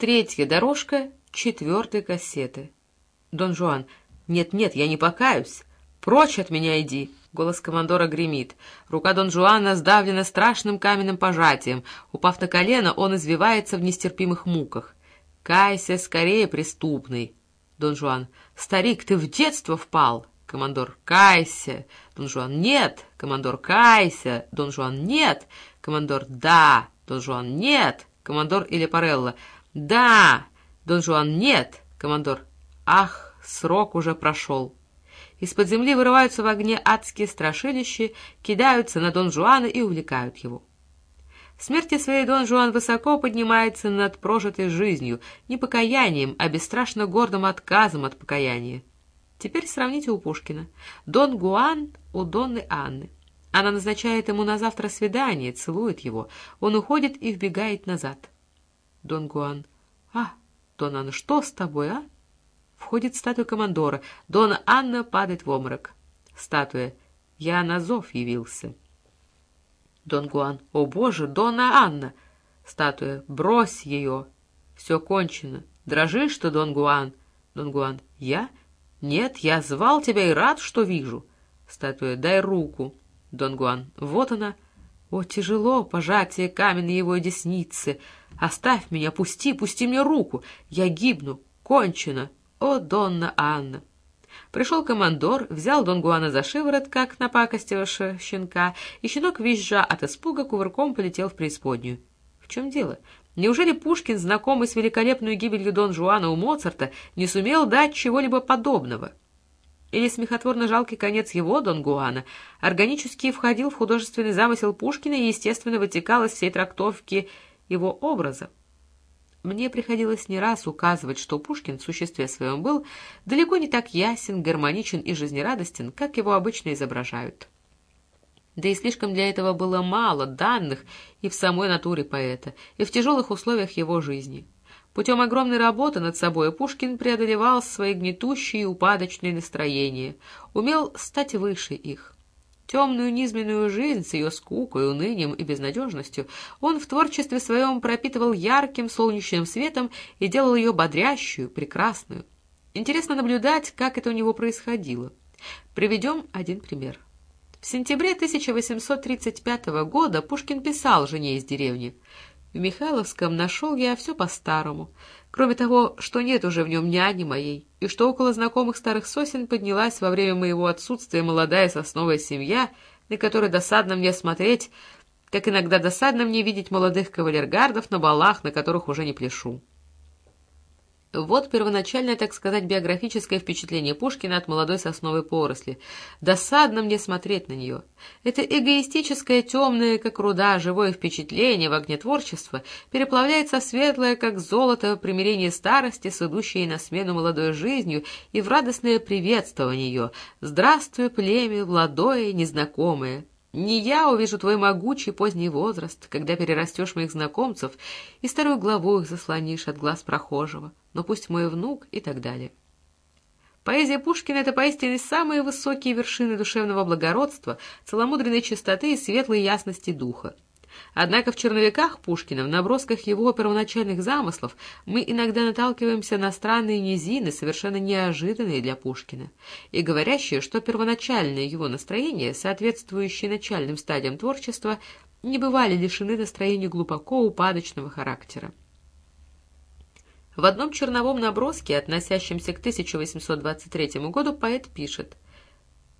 Третья дорожка четвертой кассеты. Дон Жуан. «Нет-нет, я не покаюсь. Прочь от меня иди!» Голос командора гремит. Рука Дон Жуана сдавлена страшным каменным пожатием. Упав на колено, он извивается в нестерпимых муках. «Кайся скорее, преступный!» Дон Жуан. «Старик, ты в детство впал!» Командор. «Кайся!» Дон Жуан. «Нет!» Командор. «Кайся!» Дон Жуан. «Нет!» Командор. «Да!» Дон Жуан. «Нет!» Командор или Парелла. «Да!» Дон Жуан. «Нет!» Командор. «Ах, срок уже прошел!» Из-под земли вырываются в огне адские страшилища, кидаются на Дон Жуана и увлекают его. В смерти своей Дон Жуан высоко поднимается над прожитой жизнью, не покаянием, а бесстрашно гордым отказом от покаяния. Теперь сравните у Пушкина. Дон Гуан у Донны Анны. Она назначает ему на завтра свидание, целует его. Он уходит и вбегает назад. Дон Гуан. «А, Дон Анна, что с тобой, а?» Входит статуя командора. Дона Анна падает в обморок. Статуя. «Я на зов явился». Дон Гуан. «О, Боже, Дона Анна!» Статуя. «Брось ее!» «Все кончено. Дрожишь ты, Дон Гуан?» Дон Гуан. «Я? Нет, я звал тебя и рад, что вижу». Статуя. «Дай руку». Дон Гуан. «Вот она». О, тяжело пожатие каменной его десницы. Оставь меня, пусти, пусти мне руку. Я гибну, кончено. О, Донна Анна! Пришел командор, взял Дон Гуана за шиворот, как напакостившего щенка, и щенок, визжа от испуга, кувырком полетел в преисподнюю. В чем дело? Неужели Пушкин, знакомый с великолепной гибелью Дон Жуана у Моцарта, не сумел дать чего-либо подобного? Или смехотворно жалкий конец его, Дон Гуана, органически входил в художественный замысел Пушкина и, естественно, вытекал из всей трактовки его образа? Мне приходилось не раз указывать, что Пушкин в существе своем был далеко не так ясен, гармоничен и жизнерадостен, как его обычно изображают. Да и слишком для этого было мало данных и в самой натуре поэта, и в тяжелых условиях его жизни. Путем огромной работы над собой Пушкин преодолевал свои гнетущие и упадочные настроения, умел стать выше их. Темную низменную жизнь с ее скукой, унынием и безнадежностью он в творчестве своем пропитывал ярким солнечным светом и делал ее бодрящую, прекрасную. Интересно наблюдать, как это у него происходило. Приведем один пример. В сентябре 1835 года Пушкин писал жене из деревни «В Михайловском нашел я все по-старому. Кроме того, что нет уже в нем няни моей, и что около знакомых старых сосен поднялась во время моего отсутствия молодая сосновая семья, на которой досадно мне смотреть, как иногда досадно мне видеть молодых кавалергардов на балах, на которых уже не пляшу. Вот первоначальное, так сказать, биографическое впечатление Пушкина от молодой сосновой поросли. Досадно мне смотреть на нее. Это эгоистическое, темное, как руда, живое впечатление в огне творчества переплавляется светлое, как золото, примирение старости с на смену молодой жизнью и в радостное приветствование ее. «Здравствуй, племя, молодое, незнакомое!» Не я увижу твой могучий поздний возраст, когда перерастешь моих знакомцев и старую главу их заслонишь от глаз прохожего, но пусть мой внук и так далее. Поэзия Пушкина — это поистине самые высокие вершины душевного благородства, целомудренной чистоты и светлой ясности духа. Однако в черновиках Пушкина, в набросках его первоначальных замыслов, мы иногда наталкиваемся на странные низины, совершенно неожиданные для Пушкина, и говорящие, что первоначальное его настроение, соответствующие начальным стадиям творчества, не бывали лишены настроения глубоко упадочного характера. В одном черновом наброске, относящемся к 1823 году, поэт пишет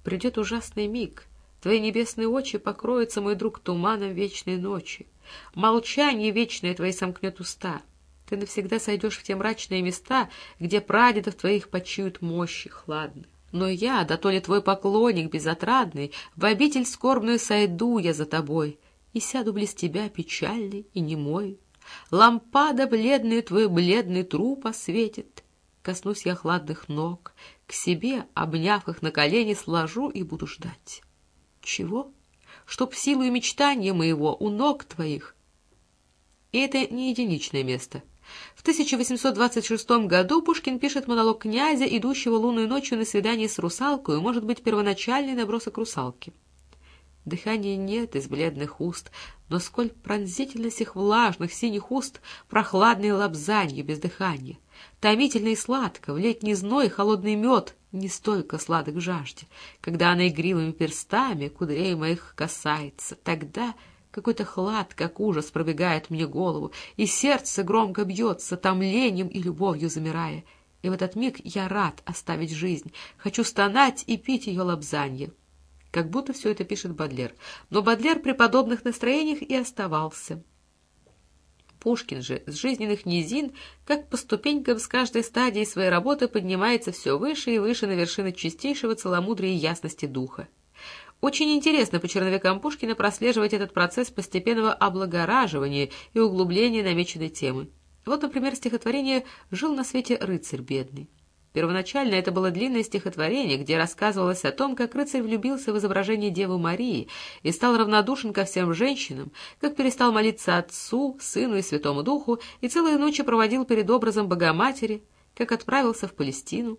«Придет ужасный миг, Твои небесные очи покроются, мой друг, туманом вечной ночи. Молчание вечное твои сомкнет уста. Ты навсегда сойдешь в те мрачные места, где прадедов твоих почуют мощи хладны. Но я, да то ли твой поклонник безотрадный, в обитель скорбную сойду я за тобой и сяду близ тебя печальный и немой. Лампада бледный твой бледный труп осветит. Коснусь я хладных ног, к себе, обняв их на колени, сложу и буду ждать. Чего? Чтоб силу и мечтания моего у ног твоих. И это не единичное место. В 1826 году Пушкин пишет монолог князя, идущего лунную ночью на свидание с русалкой, может быть, первоначальный набросок русалки. Дыхания нет из бледных уст, но сколь пронзительно сих влажных синих уст прохладные лобзанье без дыхания. Томительно и сладко, в летний зной холодный мед не столько сладок жажде. Когда она игривыми перстами кудрей моих касается, тогда какой-то хлад, как ужас, пробегает мне голову, и сердце громко бьется, томлением и любовью замирая. И в этот миг я рад оставить жизнь, хочу стонать и пить ее лобзанье. Как будто все это пишет Бадлер. Но Бадлер при подобных настроениях и оставался. Пушкин же с жизненных низин, как по ступенькам с каждой стадии своей работы поднимается все выше и выше на вершины чистейшего целомудрия и ясности духа. Очень интересно по черновикам Пушкина прослеживать этот процесс постепенного облагораживания и углубления намеченной темы. Вот, например, стихотворение «Жил на свете рыцарь бедный». Первоначально это было длинное стихотворение, где рассказывалось о том, как рыцарь влюбился в изображение Девы Марии и стал равнодушен ко всем женщинам, как перестал молиться Отцу, Сыну и Святому Духу и целые ночи проводил перед образом Богоматери, как отправился в Палестину.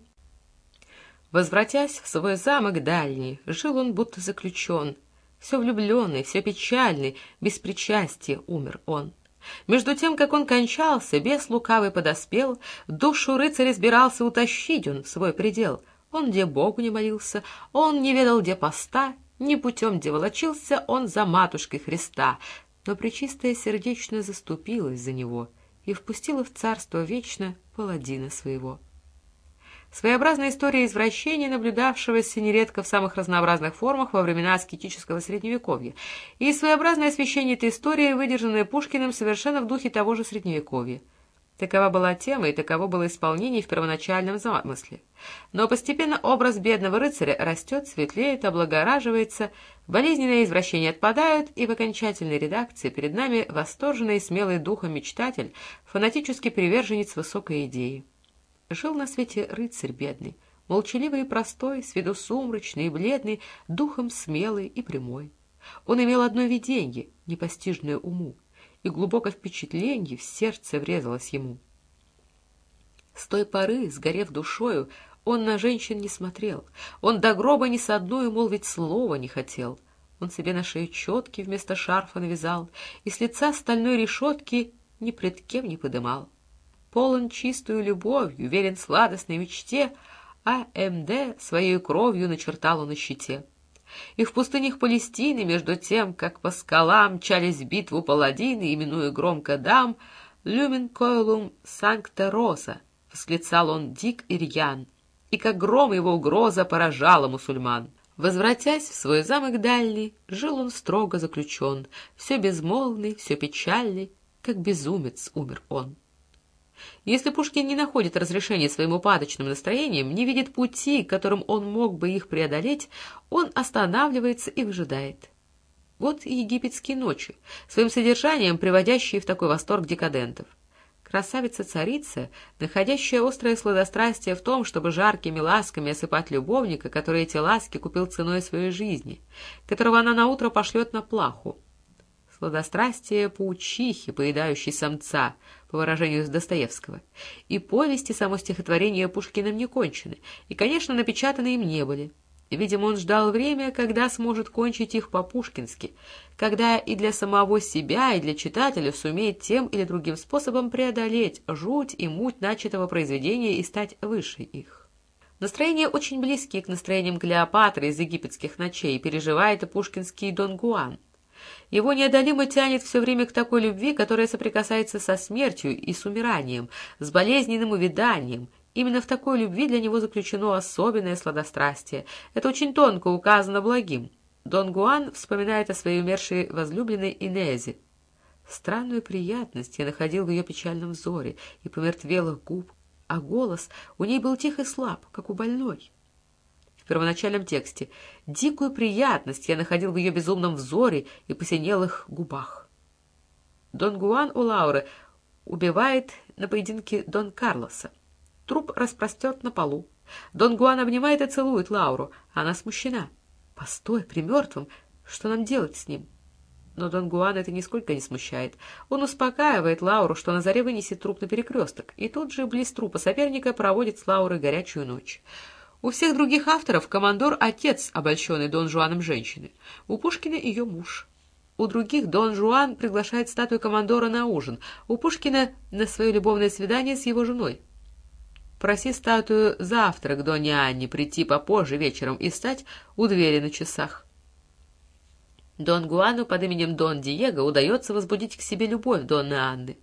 Возвратясь в свой замок дальний, жил он будто заключен. Все влюбленный, все печальный, без причастия умер он. Между тем, как он кончался, бес лукавый подоспел, душу рыцаря сбирался утащить он в свой предел. Он где Богу не молился, он не ведал где поста, ни путем где волочился он за матушкой Христа, но Пречистая сердечно заступилась за него и впустила в царство вечно паладина своего. Своеобразная история извращения, наблюдавшегося нередко в самых разнообразных формах во времена аскетического средневековья, и своеобразное освещение этой истории, выдержанное Пушкиным совершенно в духе того же средневековья. Такова была тема и таково было исполнение в первоначальном замысле. Но постепенно образ бедного рыцаря растет, светлеет, облагораживается, болезненные извращения отпадают, и в окончательной редакции перед нами восторженный и смелый духом мечтатель, фанатический приверженец высокой идеи. Жил на свете рыцарь бедный, молчаливый и простой, с виду сумрачный и бледный, духом смелый и прямой. Он имел одно виденье, непостижное уму, и глубоко впечатленье в сердце врезалось ему. С той поры, сгорев душою, он на женщин не смотрел, он до гроба ни с одной молвить слова не хотел. Он себе на шею четки вместо шарфа навязал и с лица стальной решетки ни пред кем не подымал полон чистую любовью, верен сладостной мечте, а МД своей кровью начертал на щите. И в пустынях Палестины, между тем, как по скалам чались в битву паладины, именуя громко дам, «Люмен койлум санкта роза», — восклицал он дик и рьян, и как гром его угроза поражала мусульман. Возвратясь в свой замок дальний, жил он строго заключен, все безмолвный, все печальный, как безумец умер он. Если Пушкин не находит разрешения своим упадочным настроениям, не видит пути, которым он мог бы их преодолеть, он останавливается и выжидает. Вот и египетские ночи, своим содержанием приводящие в такой восторг декадентов. Красавица-царица, находящая острое сладострастие в том, чтобы жаркими ласками осыпать любовника, который эти ласки купил ценой своей жизни, которого она наутро пошлет на плаху. Сладострастие паучихи, поедающей самца — по выражению Достоевского. И повести, само стихотворение Пушкиным не кончены, и, конечно, напечатаны им не были. Видимо, он ждал время, когда сможет кончить их по-пушкински, когда и для самого себя, и для читателя сумеет тем или другим способом преодолеть жуть и муть начатого произведения и стать выше их. Настроения очень близкие к настроениям Клеопатры из египетских ночей переживает и пушкинский Дон Гуан – его неодолимо тянет все время к такой любви, которая соприкасается со смертью и с умиранием, с болезненным увяданием. Именно в такой любви для него заключено особенное сладострастие. Это очень тонко указано благим. Дон Гуан вспоминает о своей умершей возлюбленной Инезе. Странную приятность я находил в ее печальном взоре и помертвелых губ, а голос у ней был тих и слаб, как у больной в первоначальном тексте. Дикую приятность я находил в ее безумном взоре и посинелых губах. Дон Гуан у Лауры убивает на поединке Дон Карлоса. Труп распростерт на полу. Дон Гуан обнимает и целует Лауру. Она смущена. «Постой, при мертвом. Что нам делать с ним?» Но Дон Гуан это нисколько не смущает. Он успокаивает Лауру, что на заре вынесет труп на перекресток, и тут же близ трупа соперника проводит с Лаурой горячую ночь. У всех других авторов командор — отец, обольщенный Дон Жуаном женщины. У Пушкина ее муж. У других Дон Жуан приглашает статую командора на ужин. У Пушкина на свое любовное свидание с его женой. Проси статую завтра к Доне Анне прийти попозже вечером и стать у двери на часах. Дон Гуану под именем Дон Диего удается возбудить к себе любовь Донны Анны.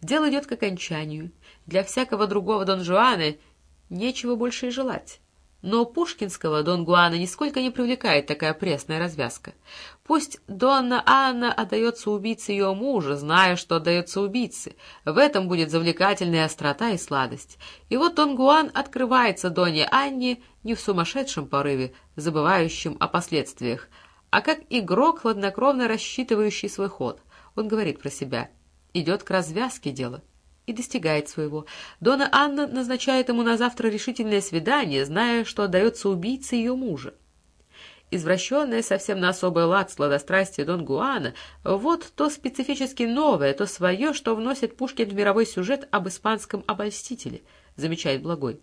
Дело идет к окончанию. Для всякого другого Дон Жуана нечего больше и желать. Но пушкинского Дон Гуана нисколько не привлекает такая пресная развязка. Пусть Донна Анна отдается убийце ее мужа, зная, что отдается убийце. В этом будет завлекательная острота и сладость. И вот Дон Гуан открывается Доне Анне не в сумасшедшем порыве, забывающем о последствиях, а как игрок, хладнокровно рассчитывающий свой ход. Он говорит про себя. Идет к развязке дела и достигает своего. Дона Анна назначает ему на завтра решительное свидание, зная, что отдается убийце ее мужа. Извращенное совсем на особый лад сладострастие Дон Гуана — вот то специфически новое, то свое, что вносит Пушкин в мировой сюжет об испанском обольстителе, замечает Благой.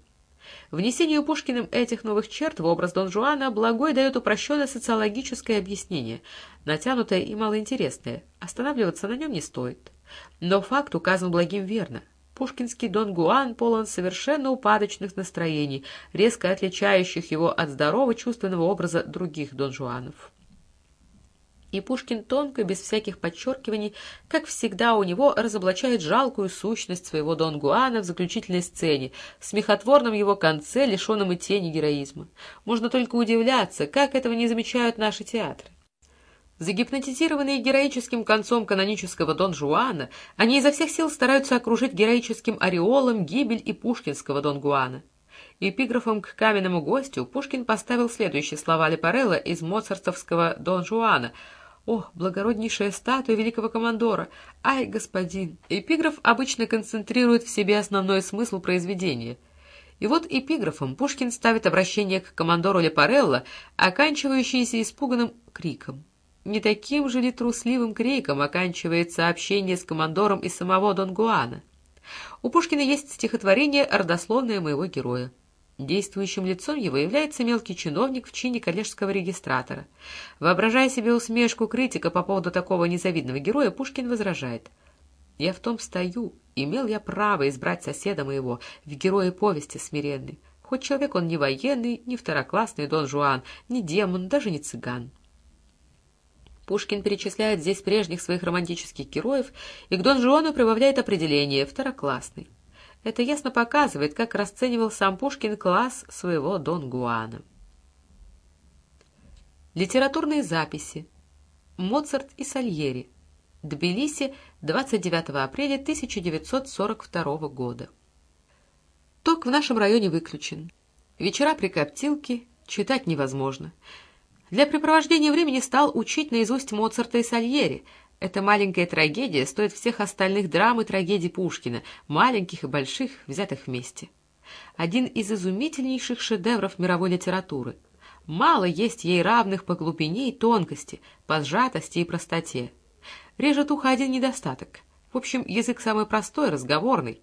Внесению Пушкиным этих новых черт в образ Дон Жуана Благой дает упрощенное социологическое объяснение, натянутое и малоинтересное. Останавливаться на нем не стоит. Но факт указан благим верно. Пушкинский Дон Гуан полон совершенно упадочных настроений, резко отличающих его от здорового чувственного образа других Дон Жуанов. И Пушкин тонко, без всяких подчеркиваний, как всегда у него разоблачает жалкую сущность своего Дон Гуана в заключительной сцене, в смехотворном его конце, лишенном и тени героизма. Можно только удивляться, как этого не замечают наши театры. Загипнотизированные героическим концом канонического Дон Жуана, они изо всех сил стараются окружить героическим ореолом гибель и пушкинского Дон Гуана. Эпиграфом к каменному гостю Пушкин поставил следующие слова Лепарелла из моцартовского Дон Жуана «О, благороднейшая статуя великого командора! Ай, господин!» Эпиграф обычно концентрирует в себе основной смысл произведения. И вот эпиграфом Пушкин ставит обращение к командору Лепарелло, оканчивающееся испуганным криком. Не таким же ли трусливым криком оканчивается общение с командором и самого Дон Гуана? У Пушкина есть стихотворение «Родословное моего героя». Действующим лицом его является мелкий чиновник в чине коллежского регистратора. Воображая себе усмешку критика по поводу такого незавидного героя, Пушкин возражает. «Я в том стою, имел я право избрать соседа моего в герое повести смиренный. Хоть человек он не военный, не второклассный Дон Жуан, не демон, даже не цыган». Пушкин перечисляет здесь прежних своих романтических героев и к Дон Жуану прибавляет определение «второклассный». Это ясно показывает, как расценивал сам Пушкин класс своего Дон Гуана. Литературные записи. Моцарт и Сальери. Тбилиси, 29 апреля 1942 года. Ток в нашем районе выключен. Вечера при коптилке, читать невозможно. Для препровождения времени стал учить наизусть Моцарта и Сальери. Эта маленькая трагедия стоит всех остальных драм и трагедий Пушкина, маленьких и больших, взятых вместе. Один из изумительнейших шедевров мировой литературы. Мало есть ей равных по глубине и тонкости, по сжатости и простоте. Режет ухо один недостаток. В общем, язык самый простой, разговорный.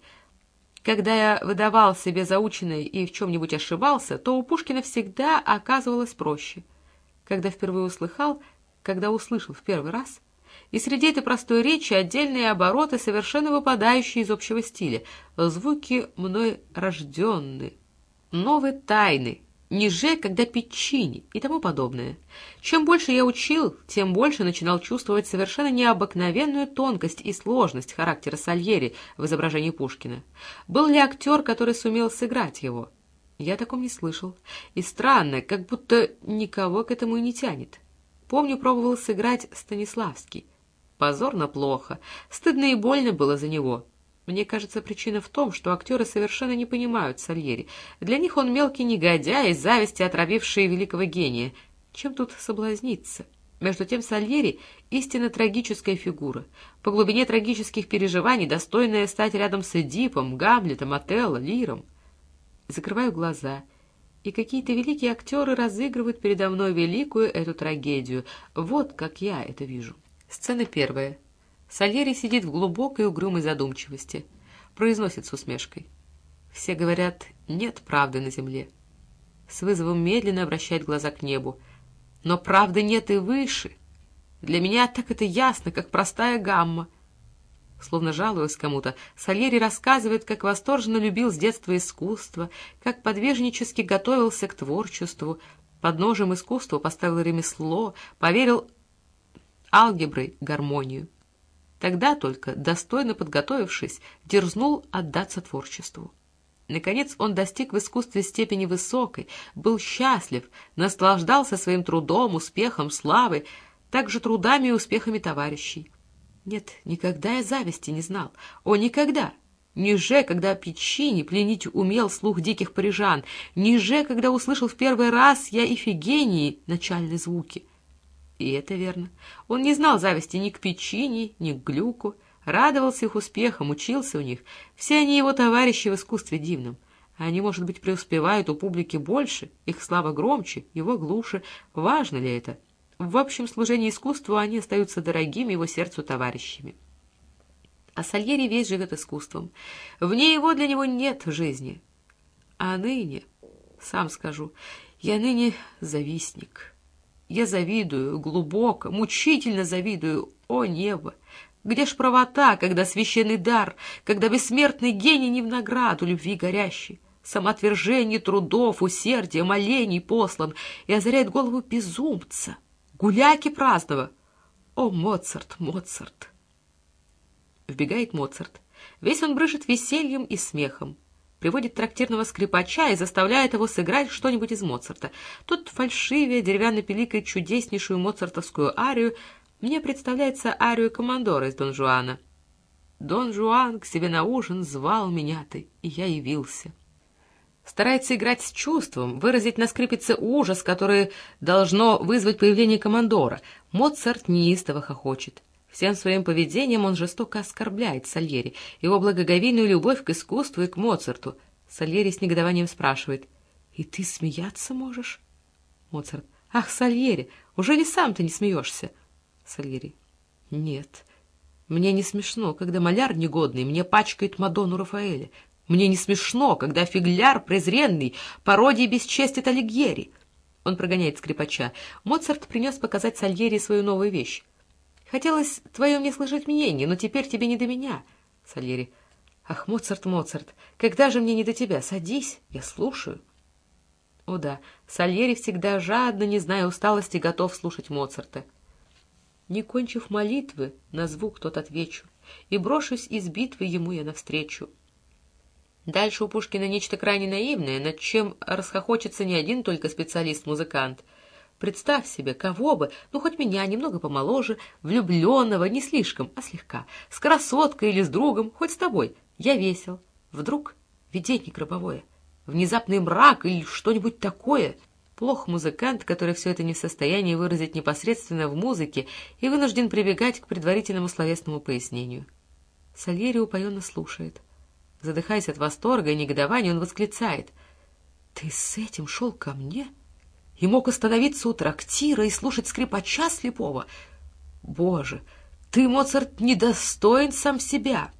Когда я выдавал себе заученное и в чем-нибудь ошибался, то у Пушкина всегда оказывалось проще — когда впервые услыхал, когда услышал в первый раз. И среди этой простой речи отдельные обороты, совершенно выпадающие из общего стиля, звуки мной рожденные, новые тайны, ниже, когда печини и тому подобное. Чем больше я учил, тем больше начинал чувствовать совершенно необыкновенную тонкость и сложность характера Сальери в изображении Пушкина. Был ли актер, который сумел сыграть его? Я о таком не слышал. И странно, как будто никого к этому и не тянет. Помню, пробовал сыграть Станиславский. Позорно плохо. Стыдно и больно было за него. Мне кажется, причина в том, что актеры совершенно не понимают Сальери. Для них он мелкий негодяй, зависти отравивший великого гения. Чем тут соблазниться? Между тем Сальери — истинно трагическая фигура. По глубине трагических переживаний достойная стать рядом с Эдипом, Гамлетом, Отелло, Лиром закрываю глаза, и какие-то великие актеры разыгрывают передо мной великую эту трагедию. Вот как я это вижу. Сцена первая. Сальери сидит в глубокой угрюмой задумчивости. Произносит с усмешкой. Все говорят, нет правды на земле. с вызовом медленно обращает глаза к небу. «Но правды нет и выше. Для меня так это ясно, как простая гамма». Словно жалуясь кому-то, Сальери рассказывает, как восторженно любил с детства искусство, как подвижнически готовился к творчеству, под ножем искусства поставил ремесло, поверил алгеброй гармонию. Тогда только, достойно подготовившись, дерзнул отдаться творчеству. Наконец он достиг в искусстве степени высокой, был счастлив, наслаждался своим трудом, успехом, славой, также трудами и успехами товарищей. Нет, никогда я зависти не знал. О, никогда! Ниже, когда Печини пленить умел слух диких парижан, ниже, когда услышал в первый раз я Ифигении начальные звуки. И это верно. Он не знал зависти ни к Печини, ни к Глюку, радовался их успехам, учился у них. Все они его товарищи в искусстве дивном. Они, может быть, преуспевают у публики больше, их слава громче, его глуше. Важно ли это? — в общем служении искусству они остаются дорогими его сердцу товарищами. А Сальери весь живет искусством. Вне его для него нет жизни. А ныне, сам скажу, я ныне завистник. Я завидую, глубоко, мучительно завидую, о небо! Где ж правота, когда священный дар, когда бессмертный гений не в награду любви горящий, самоотвержение трудов, усердия, молений послан и озаряет голову безумца? Гуляки праздного! О, Моцарт, Моцарт! Вбегает Моцарт. Весь он брыжет весельем и смехом. Приводит трактирного скрипача и заставляет его сыграть что-нибудь из Моцарта. Тот фальшивее деревянной пиликой чудеснейшую моцартовскую арию. Мне представляется арию командора из Дон Жуана. Дон Жуан к себе на ужин звал меня ты, и я явился старается играть с чувством, выразить на скрипице ужас, который должно вызвать появление командора. Моцарт неистово хохочет. Всем своим поведением он жестоко оскорбляет Сальери, его благоговейную любовь к искусству и к Моцарту. Сальери с негодованием спрашивает, «И ты смеяться можешь?» Моцарт, «Ах, Сальери, уже ли сам ты не смеешься?» Сальери, «Нет, мне не смешно, когда маляр негодный мне пачкает Мадонну Рафаэля. Мне не смешно, когда фигляр презренный пародии бесчестит Алигьери. Он прогоняет скрипача. Моцарт принес показать Сальери свою новую вещь. Хотелось твое мне слышать мнение, но теперь тебе не до меня. Сальери. Ах, Моцарт, Моцарт, когда же мне не до тебя? Садись, я слушаю. О да, Сальери всегда жадно, не зная усталости, готов слушать Моцарта. Не кончив молитвы, на звук тот отвечу, и брошусь из битвы ему я навстречу. Дальше у Пушкина нечто крайне наивное, над чем расхохочется не один только специалист-музыкант. Представь себе, кого бы, ну хоть меня, немного помоложе, влюбленного, не слишком, а слегка, с красоткой или с другом, хоть с тобой. Я весел. Вдруг видение гробовое, внезапный мрак или что-нибудь такое. Плох музыкант, который все это не в состоянии выразить непосредственно в музыке и вынужден прибегать к предварительному словесному пояснению. Сальери упоенно слушает. Задыхаясь от восторга и негодования, он восклицает. «Ты с этим шел ко мне? И мог остановиться у трактира и слушать скрипача слепого? Боже, ты, Моцарт, недостоин сам себя!»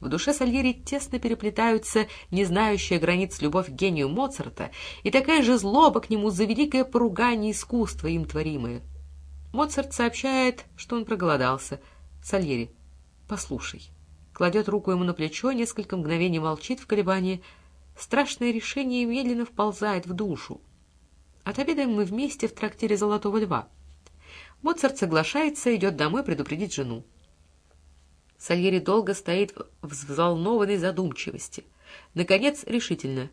В душе Сальери тесно переплетаются не знающая границ любовь к гению Моцарта и такая же злоба к нему за великое поругание искусства им творимое. Моцарт сообщает, что он проголодался. Сальери, послушай кладет руку ему на плечо, несколько мгновений молчит в колебании. Страшное решение медленно вползает в душу. Отобедаем мы вместе в трактире «Золотого льва». Моцарт соглашается, идет домой предупредить жену. Сальери долго стоит в взволнованной задумчивости. Наконец, решительно.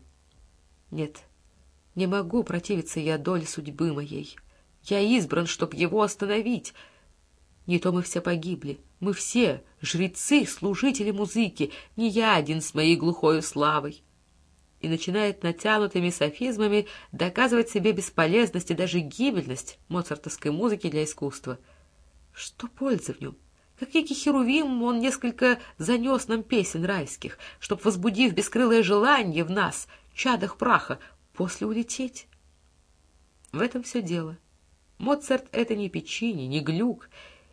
«Нет, не могу противиться я доле судьбы моей. Я избран, чтоб его остановить. Не то мы все погибли. Мы все жрецы, служители музыки, не я один с моей глухою славой. И начинает натянутыми софизмами доказывать себе бесполезность и даже гибельность моцартовской музыки для искусства. Что пользы в нем? Как некий херувим, он несколько занес нам песен райских, чтоб, возбудив бескрылое желание в нас, чадах праха, после улететь. В этом все дело. Моцарт — это не печенье, не глюк,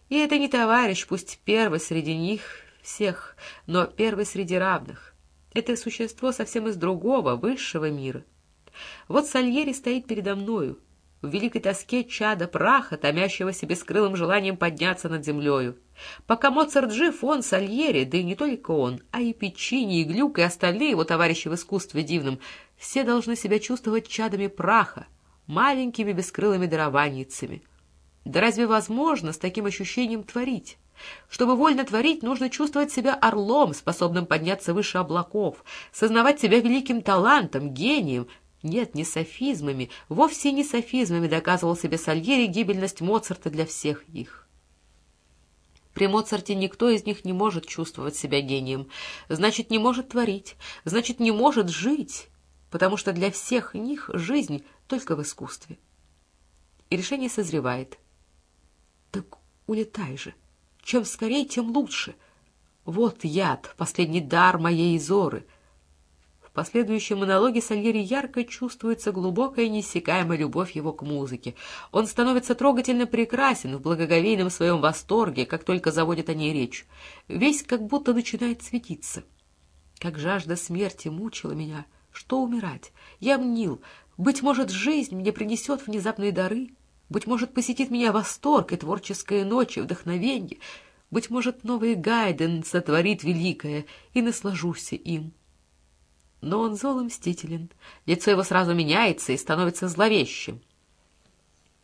и это не товарищ, пусть первый среди них всех, но первый среди равных. Это существо совсем из другого, высшего мира. Вот Сальери стоит передо мною, в великой тоске чада праха, томящегося бескрылым желанием подняться над землею. Пока Моцарт жив, он, Сальери, да и не только он, а и Печини, и Глюк, и остальные его товарищи в искусстве дивном, все должны себя чувствовать чадами праха, маленькими бескрылыми дарованийцами. Да разве возможно с таким ощущением творить? Чтобы вольно творить, нужно чувствовать себя орлом, способным подняться выше облаков, сознавать себя великим талантом, гением. Нет, не софизмами, вовсе не софизмами доказывал себе Сальери гибельность Моцарта для всех их. При Моцарте никто из них не может чувствовать себя гением, значит, не может творить, значит, не может жить, потому что для всех них жизнь только в искусстве. И решение созревает. Улетай же. Чем скорее, тем лучше. Вот яд, последний дар моей Изоры. В последующем монологе Сальери ярко чувствуется глубокая неиссякаемая любовь его к музыке. Он становится трогательно прекрасен в благоговейном своем восторге, как только заводит о ней речь. Весь как будто начинает светиться. Как жажда смерти мучила меня. Что умирать? Я мнил. Быть может, жизнь мне принесет внезапные дары — быть может, посетит меня восторг и творческая ночь, и вдохновенье. Быть может, новый Гайден сотворит великое, и наслажусь им. Но он зол и мстителен. Лицо его сразу меняется и становится зловещим.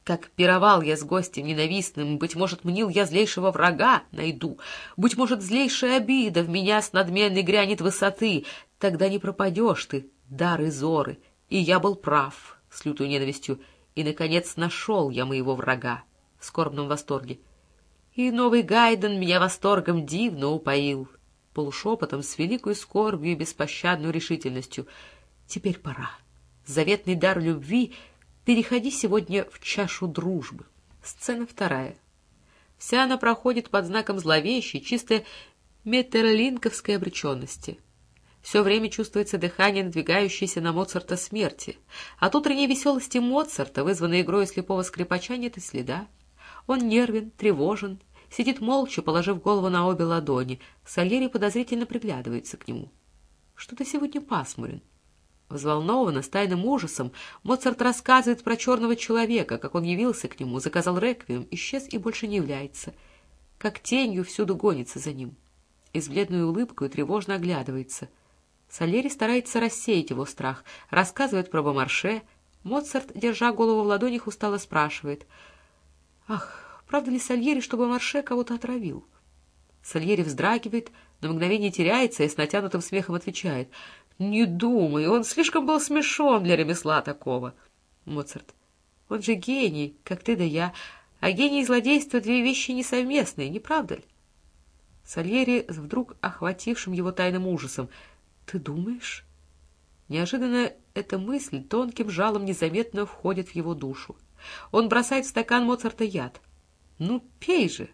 Как пировал я с гостем ненавистным, быть может, мнил я злейшего врага найду, быть может, злейшая обида в меня с надменной грянет высоты, тогда не пропадешь ты, дары зоры, и я был прав, с лютой ненавистью, и, наконец, нашел я моего врага в скорбном восторге. И новый Гайден меня восторгом дивно упоил, полушепотом, с великой скорбью и беспощадной решительностью. Теперь пора. Заветный дар любви переходи сегодня в чашу дружбы. Сцена вторая. Вся она проходит под знаком зловещей, чисто метерлинковской обреченности — все время чувствуется дыхание надвигающейся на Моцарта смерти. От утренней веселости Моцарта, вызванной игрой слепого скрипача, нет и следа. Он нервен, тревожен, сидит молча, положив голову на обе ладони. Сальери подозрительно приглядывается к нему. Что-то сегодня пасмурен. Взволнованно, с тайным ужасом, Моцарт рассказывает про черного человека, как он явился к нему, заказал реквием, исчез и больше не является. Как тенью всюду гонится за ним. И с бледной улыбкой тревожно оглядывается — Сальери старается рассеять его страх, рассказывает про Бомарше. Моцарт, держа голову в ладонях, устало спрашивает. «Ах, правда ли Сальери, что Бомарше кого-то отравил?» Сальери вздрагивает, на мгновение теряется и с натянутым смехом отвечает. «Не думай, он слишком был смешон для ремесла такого». Моцарт. «Он же гений, как ты да я, а гений и злодейство — две вещи несовместные, не правда ли?» Сальери вдруг охватившим его тайным ужасом — «Ты думаешь?» Неожиданно эта мысль тонким жалом незаметно входит в его душу. Он бросает в стакан Моцарта яд. «Ну, пей же!»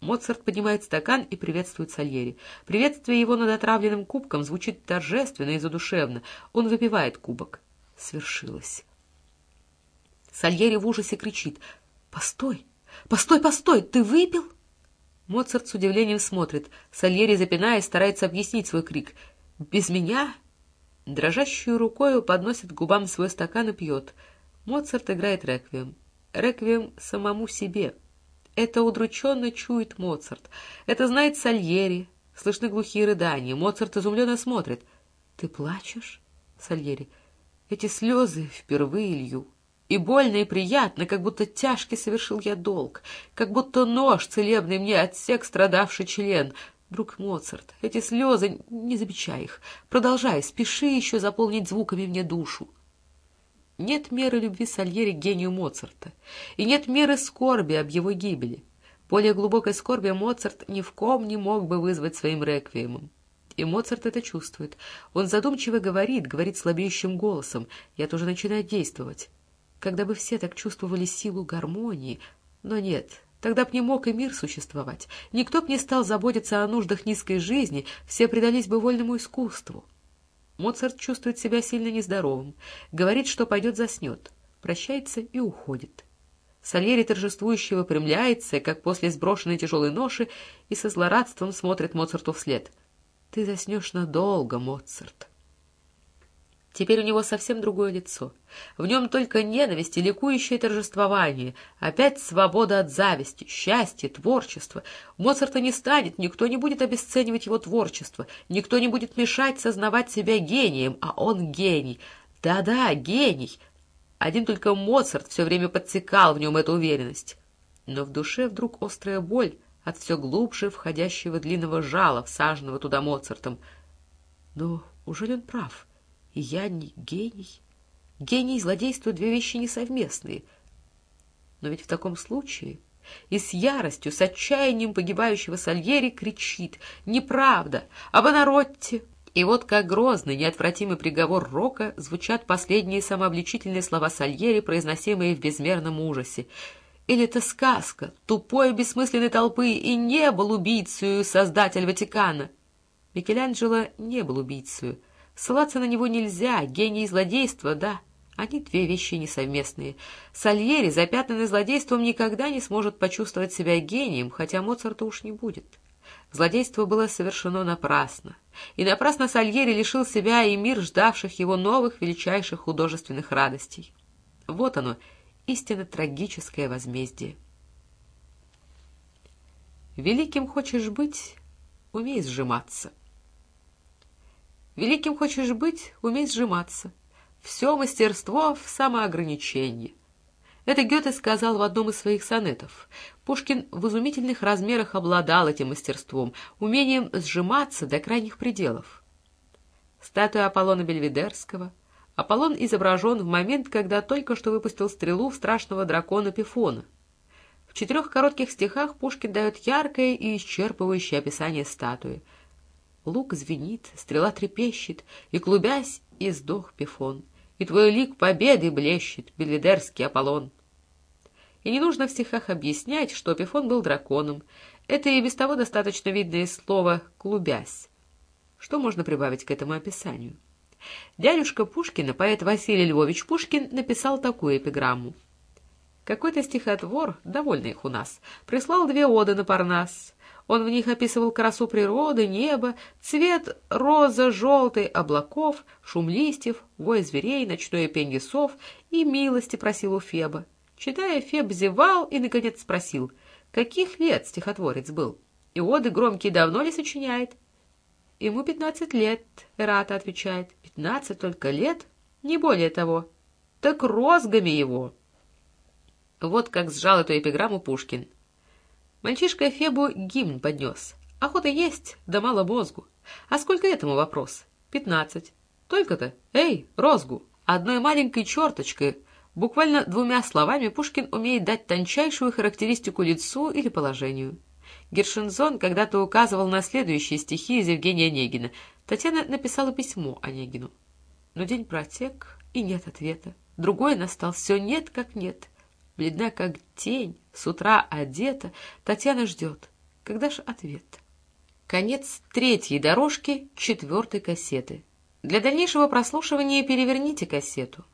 Моцарт поднимает стакан и приветствует Сальери. Приветствие его над отравленным кубком звучит торжественно и задушевно. Он выпивает кубок. Свершилось. Сальери в ужасе кричит. «Постой! Постой, постой! Ты выпил?» Моцарт с удивлением смотрит. Сальери, запинаясь, старается объяснить свой крик — без меня дрожащую рукою подносит к губам свой стакан и пьет. Моцарт играет реквием. Реквием самому себе. Это удрученно чует Моцарт. Это знает Сальери. Слышны глухие рыдания. Моцарт изумленно смотрит. «Ты плачешь?» Сальери. «Эти слезы впервые лью. И больно, и приятно, как будто тяжкий совершил я долг, как будто нож целебный мне отсек страдавший член, Друг Моцарт, эти слезы, не замечай их. Продолжай, спеши еще заполнить звуками мне душу. Нет меры любви Сальери к гению Моцарта, и нет меры скорби об его гибели. Более глубокой скорби Моцарт ни в ком не мог бы вызвать своим реквиемом. И Моцарт это чувствует. Он задумчиво говорит, говорит слабеющим голосом. Я тоже начинаю действовать. Когда бы все так чувствовали силу гармонии... Но нет, Тогда б не мог и мир существовать. Никто б не стал заботиться о нуждах низкой жизни, все предались бы вольному искусству. Моцарт чувствует себя сильно нездоровым, говорит, что пойдет заснет, прощается и уходит. Сальери торжествующе выпрямляется, как после сброшенной тяжелой ноши, и со злорадством смотрит Моцарту вслед. «Ты заснешь надолго, Моцарт». Теперь у него совсем другое лицо. В нем только ненависть и ликующее торжествование. Опять свобода от зависти, счастье, творчество. Моцарта не станет, никто не будет обесценивать его творчество, никто не будет мешать сознавать себя гением, а он гений. Да-да, гений. Один только Моцарт все время подсекал в нем эту уверенность. Но в душе вдруг острая боль от все глубже входящего длинного жала, всаженного туда Моцартом. Но уже ли он прав? — и я не гений. Гений и злодейство — две вещи несовместные. Но ведь в таком случае и с яростью, с отчаянием погибающего Сальери кричит «Неправда! Обонародьте!» И вот как грозный, неотвратимый приговор Рока звучат последние самообличительные слова Сальери, произносимые в безмерном ужасе. Или это сказка, тупой бессмысленной толпы, и не был убийцею создатель Ватикана? Микеланджело не был убийцею. Ссылаться на него нельзя, гений злодейства, да. Они две вещи несовместные. Сальери, запятнанный злодейством, никогда не сможет почувствовать себя гением, хотя Моцарта уж не будет. Злодейство было совершено напрасно. И напрасно Сальери лишил себя и мир ждавших его новых величайших художественных радостей. Вот оно, истинно трагическое возмездие. Великим хочешь быть, умей сжиматься. Великим хочешь быть, умей сжиматься. Все мастерство в самоограничении. Это Гёте сказал в одном из своих сонетов. Пушкин в изумительных размерах обладал этим мастерством, умением сжиматься до крайних пределов. Статуя Аполлона Бельведерского. Аполлон изображен в момент, когда только что выпустил стрелу в страшного дракона Пифона. В четырех коротких стихах Пушкин дает яркое и исчерпывающее описание статуи — Лук звенит, стрела трепещет, и, клубясь, издох Пифон. И твой лик победы блещет, бельведерский Аполлон. И не нужно в стихах объяснять, что Пифон был драконом. Это и без того достаточно видное слово «клубясь». Что можно прибавить к этому описанию? Дядюшка Пушкина, поэт Василий Львович Пушкин, написал такую эпиграмму. Какой-то стихотвор, довольно их у нас, прислал две оды на Парнас. Он в них описывал красу природы, неба, цвет роза-желтый облаков, шум листьев, вой зверей, ночное пенье сов и милости просил у Феба. Читая, Феб зевал и, наконец, спросил, каких лет стихотворец был? И оды громкие давно ли сочиняет? Ему пятнадцать лет, Эрата отвечает. Пятнадцать только лет? Не более того. Так розгами его. Вот как сжал эту эпиграмму Пушкин. Мальчишка Фебу гимн поднес. Охота есть, да мало мозгу. А сколько этому вопрос? Пятнадцать. Только-то? Эй, розгу! Одной маленькой черточкой, буквально двумя словами, Пушкин умеет дать тончайшую характеристику лицу или положению. Гершинзон когда-то указывал на следующие стихи из Евгения Онегина. Татьяна написала письмо Онегину. Но день протек, и нет ответа. Другой настал, все нет как нет. Бледна, как тень, с утра одета, Татьяна ждет. Когда ж ответ? Конец третьей дорожки четвертой кассеты. Для дальнейшего прослушивания переверните кассету.